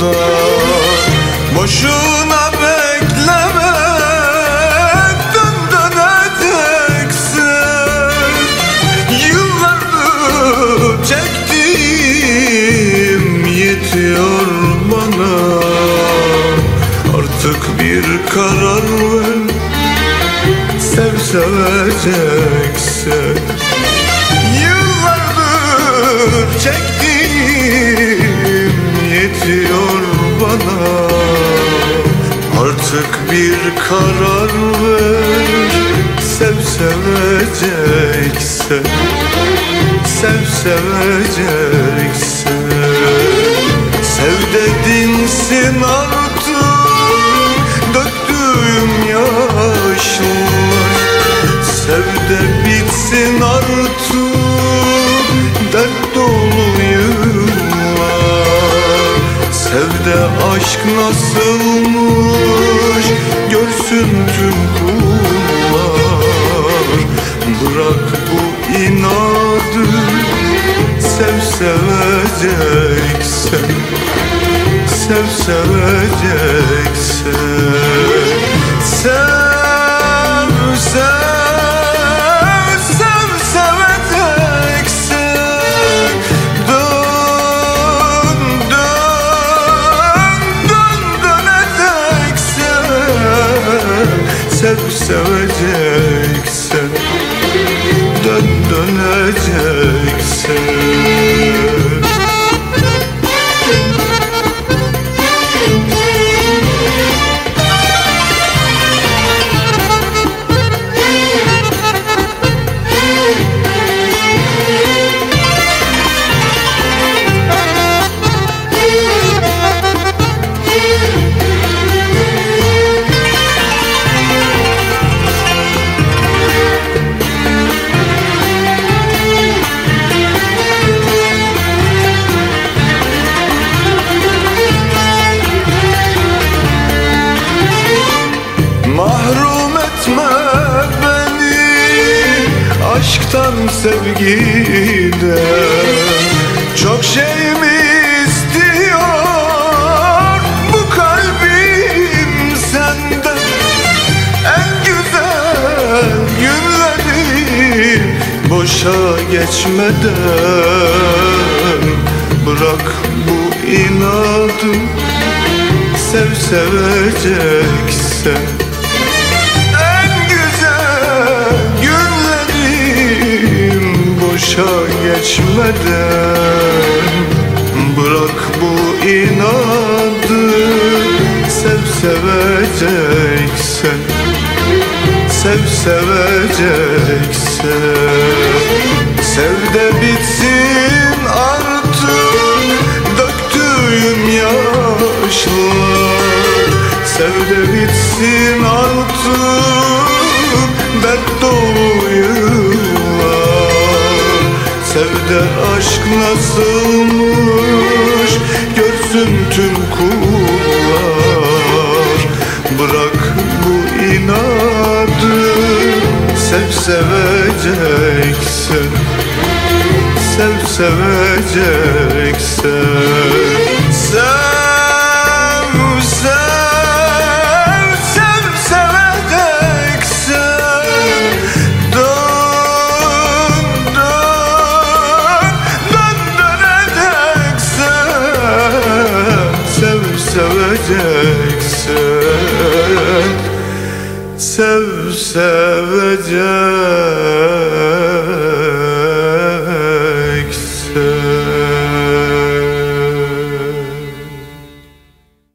yolda Boşuna bekleme dön döneceksin. Yıllardır çektiğim yetiyor bana. Artık bir karar ver Sev seveceksin. Yıllardır çektiğim bir karar ver. Sev seveceksin Sev seveceksin Sev dedinsin artık Döktüğüm yaşlar. Sev de bitsin artık Dert dolu yıllar. Sev de aşk nasılmış Görsün tüm kullar. Bırak bu inadı Sev seveceksin Sev seveceksin Sev sev Sev seveceksin Dön döneceksin aşktan sevgiden Çok şey mi istiyor bu kalbim senden. En güzel günlerin boşa geçmeden. Bırak bu inadı sev seveceksen boşa geçmeden Bırak bu inadı sev seveceksen Sev seveceksen. Sev de bitsin artık döktüğüm yaşlar Sev de bitsin artık Sev de aşk nasılmış? Görsün tüm kullar. Bırak bu inadı sev seveceksin Sev seveceksin Sev seveceksin. Sev seveceksin